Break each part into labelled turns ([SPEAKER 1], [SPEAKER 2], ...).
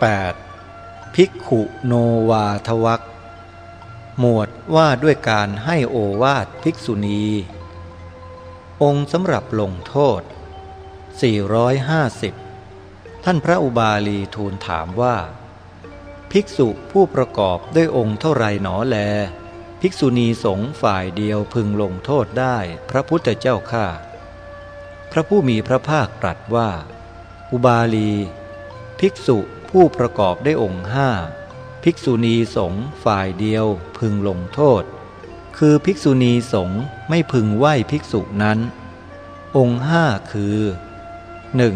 [SPEAKER 1] 8. ภิกขุโนวาทวักหมวดว่าด้วยการให้โอวาทภิกษุณี องค์สำหรับลงโทษ 450 ท่านพระอุบาลีทูลถามว่า ภิกษุผู้ประกอบด้วยองค์เท่าไรหนอแล ภิกษุณีสงฝ่ายเดียวพึงลงโทษได้พระพุทธเจ้าข้าพระผู้มีพระภาคตรัสว่า อุบาลี ภิกษุ ผู้ประกอบได้องค์ห้าภิกษุณีสงฆ์ฝ่ายเดียวพึงลงโทษ คือภิกษุณีสงฆ์ไม่พึงไหว้ภิกษุนั้น องค์ห้าคือ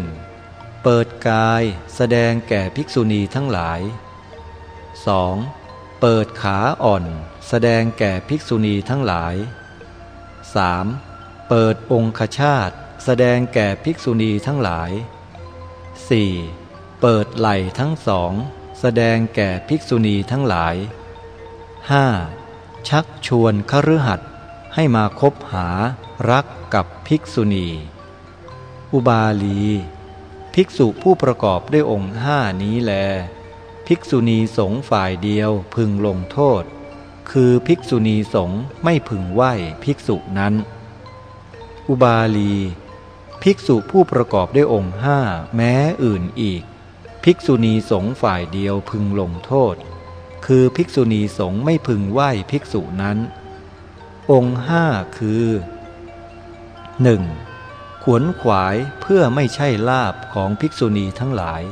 [SPEAKER 1] 1. เปิดกายแสดงแก่ภิกษุณีทั้งหลาย 2. เปิดขาอ่อน แสดงแก่ภิกษุณีทั้งหลาย 3. เปิดองคชาตแสดงแก่ภิกษุณีทั้งหลาย 4. เปิดไหล่ทั้งสอง แสดงแก่ภิกษุณีทั้งหลาย 5. ชักชวนคฤหัสให้มาคบหารักกับภิกษุณี อุบาลี ภิกษุผู้ประกอบด้วยองค์ห้านี้แล ภิกษุณีสงฝ่ายเดียวพึงลงโทษ คือภิกษุณีสงไม่พึงไหวภิกษุนั้น อุบาลี ภิกษุผู้ประกอบด้วยองค์ห้าแม้อื่นอีก ภิกษุณีสงฆ์ฝ่ายเดียวพึงลงโทษ คือภิกษุณีสงฆ์ไม่พึงไหว้ภิกษุนั้น องค์ห้าคือ 1. ขวนขวายเพื่อไม่ใช่ลาบของภิกษุณีทั้งหลาย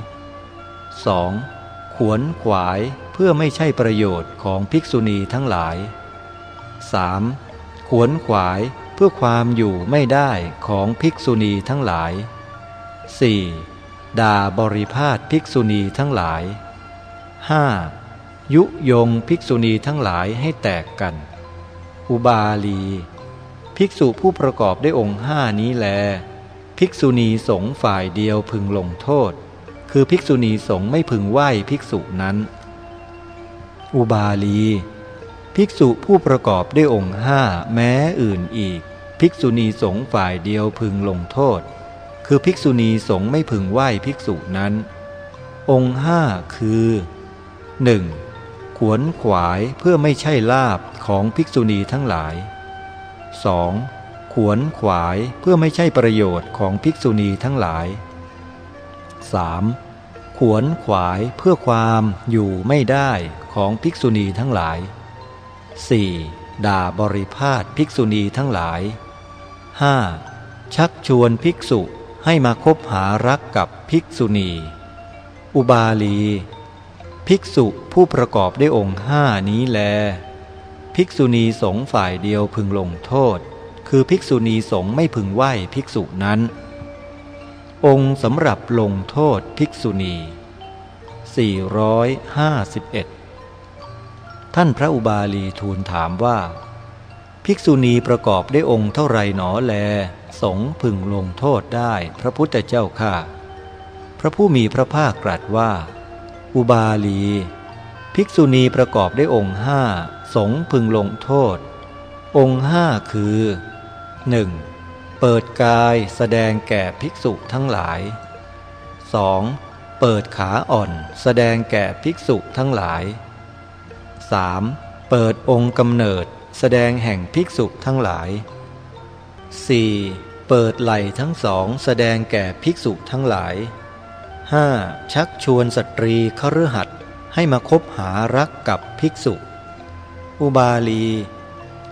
[SPEAKER 1] 2. ขวนขวายเพื่อไม่ใช่ประโยชน์ของภิกษุณีทั้งหลาย 3. ขวนขวายเพื่อความอยู่ไม่ได้ของภิกษุณีทั้งหลาย 4. ด่าบริพาทภิกษุณีทั้งหลาย 5. ยุยงภิกษุณีทั้งหลายให้แตกกัน อุบาลี ภิกษุผู้ประกอบด้วยองค์ห้านี้แล ภิกษุณีสงฝ่ายเดียวพึงลงโทษ คือภิกษุณีสงไม่พึงไหว้ภิกษุนั้น อุบาลี ภิกษุผู้ประกอบด้วยองค์ห้าแม้อื่นอีก ภิกษุณีสงฝ่ายเดียวพึงลงโทษ คือภิกษุณีสงฆ์ไม่พึงไหว้ภิกษุนั้น องค์ห้าคือ 1. ขวนขวายเพื่อไม่ใช่ลาบของภิกษุณีทั้งหลาย 2. ขวนขวายเพื่อไม่ใช่ประโยชน์ของภิกษุณีทั้งหลาย 3. ขวนขวายเพื่อความอยู่ไม่ได้ของภิกษุณีทั้งหลาย 4. ด่าบริพาทภิกษุณีทั้งหลาย 5. ชักชวนภิกษุ ให้มาคบหารักกับภิกษุณี อุบาลี ภิกษุผู้ประกอบด้วยองค์ห้านี้แล ภิกษุณีสงฝ่ายเดียวพึงลงโทษ คือภิกษุณีสงไม่พึงไหวภิกษุนั้น องค์สำหรับลงโทษภิกษุณี 451 ท่านพระอุบาลีทูลถามว่า ภิกษุณีประกอบได้องค์เท่าไรหนอแล สงพึงลงโทษได้พระพุทธเจ้าข้าพระผู้มีพระภาคตรัสว่า อุบาลี ภิกษุณีประกอบได้องค์ห้าสงพึงลงโทษ องค์ห้าคือ 1. เปิดกายแสดงแก่ภิกษุทั้งหลาย 2. เปิดขาอ่อนแสดงแก่ภิกษุทั้งหลาย 3. เปิดองค์กำเนิดแสดงแห่งภิกษุทั้งหลาย 4. เปิดไหล่ทั้งสองแสดงแก่ภิกษุทั้งหลาย 5. ชักชวนสตรีคฤหัสให้มาคบหารักกับภิกษุ อุบาลี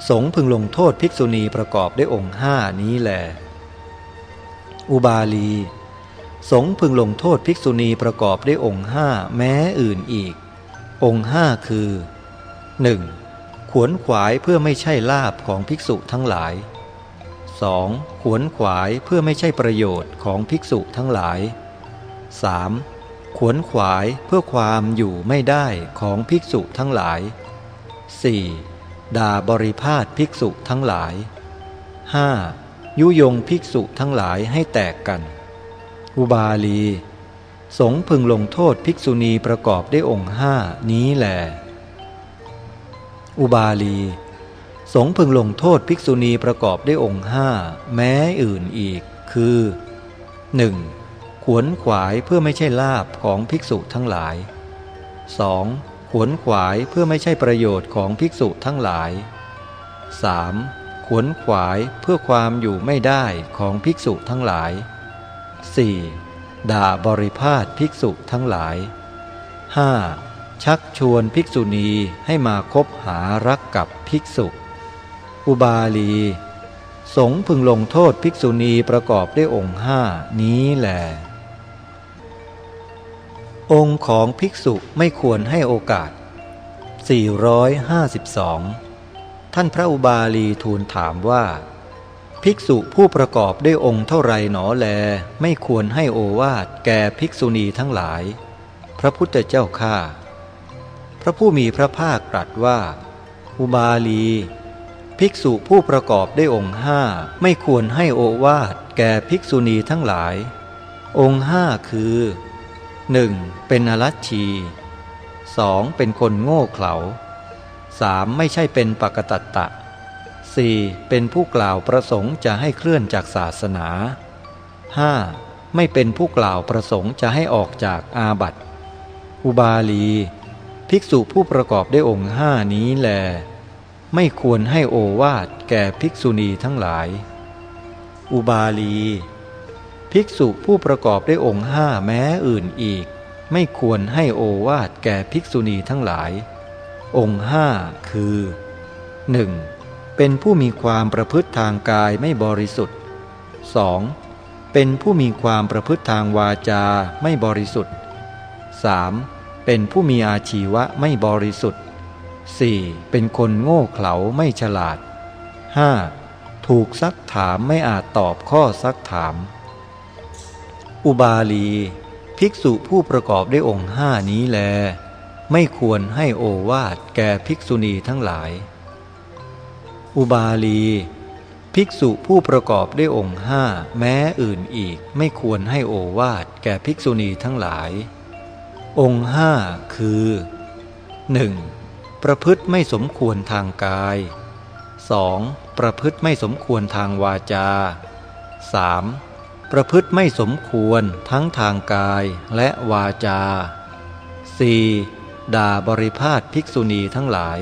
[SPEAKER 1] สงพึงลงโทษภิกษุณีประกอบด้วยองค์ห้านี้แหลอุบาลี สงพึงลงโทษภิกษุณีประกอบด้วยองค์ห้าแม้อื่นอีก องค์ห้าคือ 1. ขวนขวายเพื่อไม่ใช่ลาบของภิกษุทั้งหลาย 2. ขวนขวายเพื่อไม่ใช่ประโยชน์ของภิกษุทั้งหลาย 3. ขวนขวายเพื่อความอยู่ไม่ได้ของภิกษุทั้งหลาย 4. ด่าบริพาทภิกษุทั้งหลาย 5. ยุยงภิกษุทั้งหลายให้แตกกัน อุบาลี สงพึงลงโทษภิกษุณีประกอบได้องค์ห้านี้แหละอุบาลี สงพึงลงโทษภิกษุณีประกอบด้วยองค์ห้าแม้อื่นอีก คือ 1. ขวนขวายเพื่อไม่ใช่ลาบของภิกษุทั้งหลาย 2. ขวนขวายเพื่อไม่ใช่ประโยชน์ของภิกษุทั้งหลาย 3. ขวนขวายเพื่อความอยู่ไม่ได้ของภิกษุทั้งหลาย 4. ด่าบริพาทภิกษุทั้งหลาย 5. ชักชวนภิกษุณีให้มาคบหารักกับภิกษุ อุบาลี สงพึงลงโทษภิกษุณีประกอบด้วยองค์ห้านี้แหลองค์ของภิกษุไม่ควรให้โอกาส 452 ท่านพระอุบาลีทูลถามว่า ภิกษุผู้ประกอบด้วยองค์เท่าไรหนอแล ไม่ควรให้โอวาทแก่ภิกษุณีทั้งหลาย พระพุทธเจ้าข้าพระผู้มีพระภาคตรัสว่า อุบาลี ภิกษุผู้ประกอบด้วยองค์ห้าไม่ควรให้โอวาทแก่ภิกษุณีทั้งหลาย องค์ห้าคือ 1. เป็นอรัชชี 2. เป็นคนโง่เขลา 3. ไม่ใช่เป็นปกตัตตะ 4. เป็นผู้กล่าวประสงค์จะให้เคลื่อนจากศาสนา 5. ไม่เป็นผู้กล่าวประสงค์จะให้ออกจากอาบัติ อุบาลี ภิกษุผู้ประกอบด้วยองค์ห้านี้แล ไม่ควรให้โอวาทแก่ภิกษุณีทั้งหลาย อุบาลี ภิกษุผู้ประกอบด้วยองค์ห้าแม้อื่นอีก ไม่ควรให้โอวาทแก่ภิกษุณีทั้งหลาย องค์ห้าคือ 1. เป็นผู้มีความประพฤติทางกายไม่บริสุทธิ์ 2. เป็นผู้มีความประพฤติทางวาจาไม่บริสุทธิ์ 3. เป็นผู้มีอาชีวะไม่บริสุทธิ์ 4. เป็นคนโง่เขลาไม่ฉลาด 5. ถูกซักถามไม่อาจตอบข้อซักถาม อุบาลี ภิกษุผู้ประกอบด้วยองค์ห้านี้แล ไม่ควรให้โอวาทแก่ภิกษุณีทั้งหลาย อุบาลี ภิกษุผู้ประกอบด้วยองค์ห้าแม้อื่นอีกไม่ควรให้โอวาทแก่ภิกษุณีทั้งหลาย องค์ห้าคือ 1. ประพฤติไม่สมควรทางกาย 2. ประพฤติไม่สมควรทางวาจา 3. ประพฤติไม่สมควรทั้งทางกายและวาจา 4. ด่าบริพาทภิกษุณีทั้งหลาย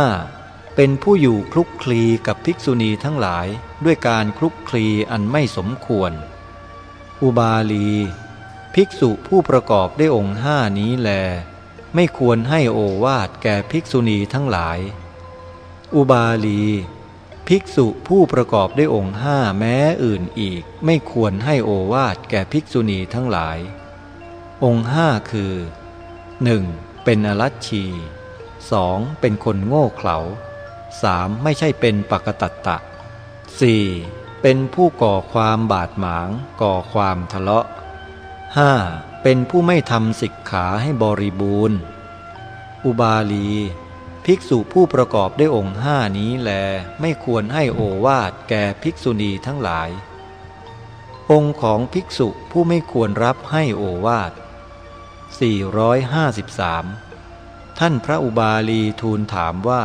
[SPEAKER 1] 5. เป็นผู้อยู่คลุกคลีกับภิกษุณีทั้งหลายด้วยการคลุกคลีอันไม่สมควร อุบาลี ภิกษุผู้ประกอบด้วยองค์ห้านี้แล ไม่ควรให้โอวาทแก่ภิกษุณีทั้งหลาย อุบาลี ภิกษุผู้ประกอบด้วยองค์ห้าแม้อื่นอีก ไม่ควรให้โอวาทแก่ภิกษุณีทั้งหลาย องค์ห้าคือ 1. เป็นอรัชชี 2. เป็นคนโง่เขลา 3. ไม่ใช่เป็นปกตัตตะ 4. เป็นผู้ก่อความบาดหมาง ก่อความทะเลาะ 5. เป็นผู้ไม่ทำสิกขาให้บริบูรณ์ อุบาลี ภิกษุผู้ประกอบด้วยองค์ห้านี้แลไม่ควรให้โอวาทแก่ภิกษุณีทั้งหลาย องค์ของภิกษุผู้ไม่ควรรับให้โอวาท 453 ท่านพระอุบาลีทูลถามว่า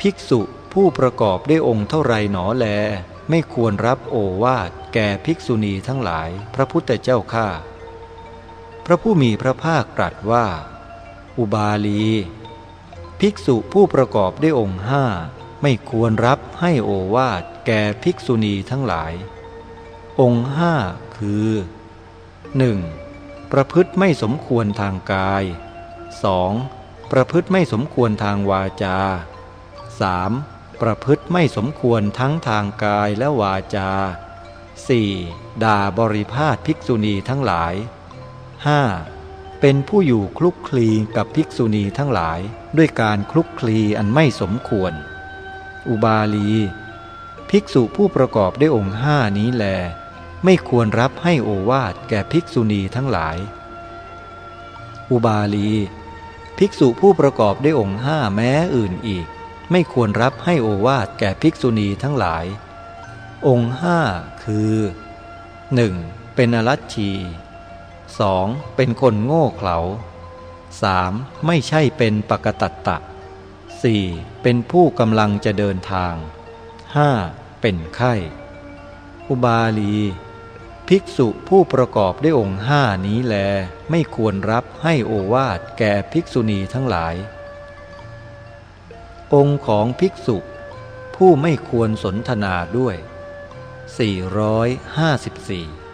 [SPEAKER 1] ภิกษุผู้ประกอบด้วยองค์เท่าไรหนอแล ไม่ควรรับโอวาทแก่ภิกษุณีทั้งหลาย พระพุทธเจ้าข้า พระผู้มีพระภาคตรัสว่า อุบาลี ภิกษุผู้ประกอบด้วยองค์ห้าไม่ควรรับให้โอวาทแก่ภิกษุณีทั้งหลาย องค์ห้าคือ 1. ประพฤติไม่สมควรทางกาย 2. ประพฤติไม่สมควรทางวาจา 3. ประพฤติไม่สมควรทั้งทางกายและวาจา 4. ด่าบริพาทภิกษุณีทั้งหลาย 5. เป็นผู้อยู่คลุกคลีกับภิกษุณีทั้งหลายด้วยการคลุกคลีอันไม่สมควร อุบาลี ภิกษุผู้ประกอบด้วยองค์ห้านี้แล ไม่ควรรับให้โอวาทแก่ภิกษุณีทั้งหลาย อุบาลี ภิกษุผู้ประกอบด้วยองค์ห้าแม้อื่นอีก ไม่ควรรับให้โอวาทแก่ภิกษุณีทั้งหลาย องค์ห้าคือ 1. เป็นอรัชชี 2. เป็นคนโง่เขลา 3. ไม่ใช่เป็นปกตัตตะ 4. เป็นผู้กำลังจะเดินทาง 5. เป็นไข้ อุบาลี ภิกษุผู้ประกอบด้วยองค์ห้านี้แล ไม่ควรรับให้โอวาทแก่ภิกษุณีทั้งหลาย องค์ของภิกษุผู้ไม่ควรสนทนาด้วย 454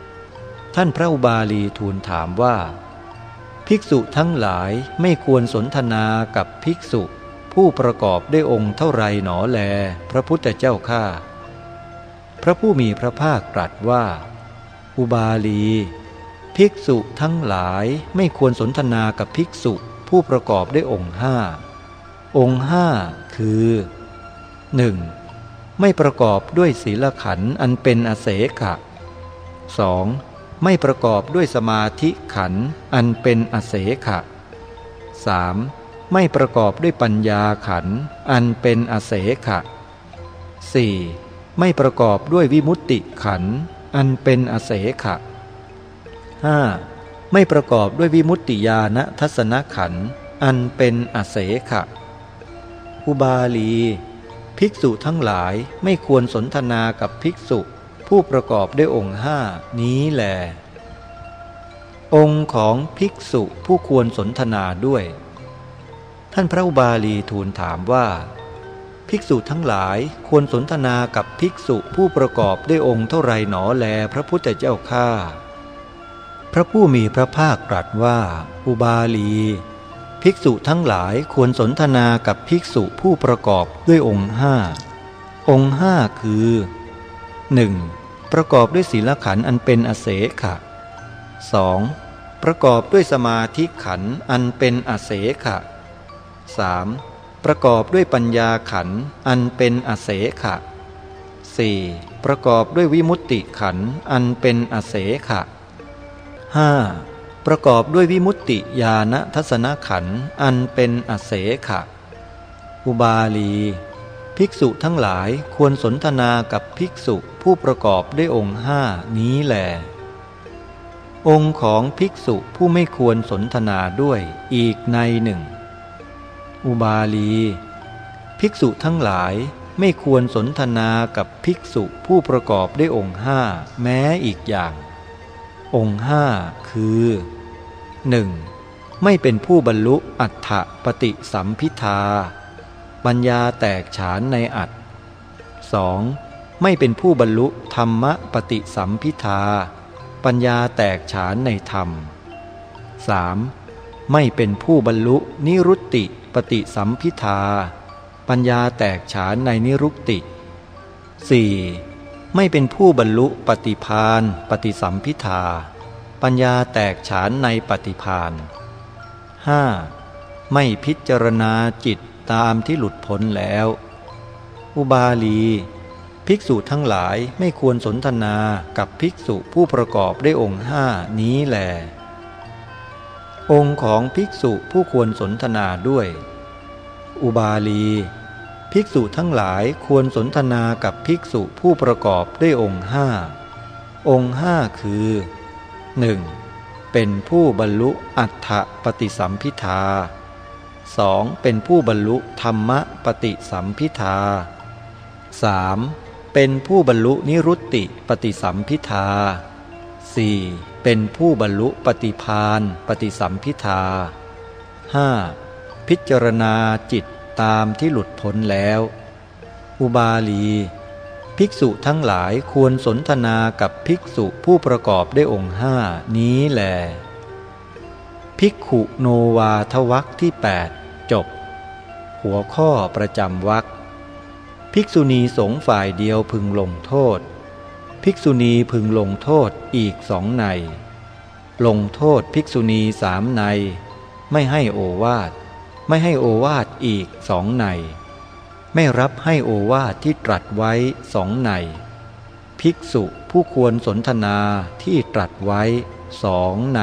[SPEAKER 1] ท่านพระอุบาลีทูลถามว่า ภิกษุทั้งหลายไม่ควรสนทนากับภิกษุ ผู้ประกอบด้วยองค์เท่าไรหนอแล พระพุทธเจ้าข้าพระผู้มีพระภาคตรัสว่า อุบาลี ภิกษุทั้งหลายไม่ควรสนทนากับภิกษุผู้ประกอบด้วยองค์ห้าองค์ห้าคือ 1. ไม่ประกอบด้วยศีลขันธ์อันเป็นอเสขะ 2. ไม่ประกอบด้วยสมาธิขันอันเป็นอเสขะ 3. ไม่ประกอบด้วยปัญญาขันอันเป็นอเสขะ 4. ไม่ประกอบด้วยวิมุตติขันอันเป็นอเสขะ 5. ไม่ประกอบด้วยวิมุตติญาณทัศนขันอันเป็นอเสขะ อุบาลี ภิกษุทั้งหลายไม่ควรสนทนากับภิกษุ ผู้ประกอบด้วยองค์ห้านี้แหลองค์ของภิกษุผู้ควรสนทนาด้วย ท่านพระอุบาลีทูลถามว่า ภิกษุทั้งหลายควรสนทนากับภิกษุผู้ประกอบด้วยองค์เท่าไรหนอแลพระพุทธเจ้าข้าพระผู้มีพระภาคตรัสว่า อุบาลี ภิกษุทั้งหลายควรสนทนากับภิกษุผู้ประกอบด้วยองค์ห้าองค์ห้าคือ 1. ประกอบด้วยศีลขันธ์อันเป็นอเสขะ 2. ประกอบด้วยสมาธิขันธ์อันเป็นอเสขะ 3. ประกอบด้วยปัญญาขันธ์อันเป็นอเสขะ 4. ประกอบด้วยวิมุตติขันธ์อันเป็นอเสขะ 5. ประกอบด้วยวิมุตติญาณทัศนขันธ์อันเป็นอเสขะ อุบาลี ภิกษุทั้งหลายควรสนทนากับภิกษุ ผู้ประกอบด้วยองค์ห้านี้แหลองค์ของภิกษุผู้ไม่ควรสนทนาด้วยอีกในหนึ่ง อุบาลี ภิกษุทั้งหลายไม่ควรสนทนากับภิกษุผู้ประกอบด้วยองค์ห้าแม้อีกอย่าง องค์ห้าคือ 1. ไม่เป็นผู้บรรลุอัฏฐปฏิสัมพิทา ปัญญาแตกฉานในอัต 2. ไม่เป็นผู้บรรลุธรรมปฏิสัมพิทา ปัญญาแตกฉานในธรรม 3. ไม่เป็นผู้บรรลุนิรุตติปฏิสัมพิทา ปัญญาแตกฉานในนิรุตติ 4. ไม่เป็นผู้บรรลุปฏิพานปฏิสัมพิทา ปัญญาแตกฉานในปฏิพาน 5. ไม่พิจารณาจิตตามที่หลุดพ้นแล้ว อุบาลี ภิกษุทั้งหลายไม่ควรสนทนากับภิกษุผู้ประกอบด้วยองค์ห้านี้แหลองค์ของภิกษุผู้ควรสนทนาด้วย อุบาลี ภิกษุทั้งหลายควรสนทนากับภิกษุผู้ประกอบด้วยองค์ห้าองค์ห้าคือ 1. เป็นผู้บรรลุอัฏฐปฏิสัมพิทา 2. เป็นผู้บรรลุธรรมปฏิสัมพิทา 3. เป็นผู้บรรลุนิรุตติปฏิสัมพิทา 4. เป็นผู้บรรลุปฏิพานปฏิสัมพิทา 5. พิจารณาจิตตามที่หลุดพ้นแล้ว อุบาลี ภิกษุทั้งหลายควรสนทนากับภิกษุผู้ประกอบด้วยองค์ห้านี้แหลภิกขุโนวาทวักที่ 8 จบ หัวข้อประจำวัก ภิกษุณีสงฝ่ายเดียวพึงลงโทษ ภิกษุณีพึงลงโทษอีกสองใน ลงโทษภิกษุณีสามใน ไม่ให้โอวาท ไม่ให้โอวาทอีกสองใน ไม่รับให้โอวาทที่ตรัสไว้สองใน ภิกษุผู้ควรสนทนาที่ตรัสไว้สองใน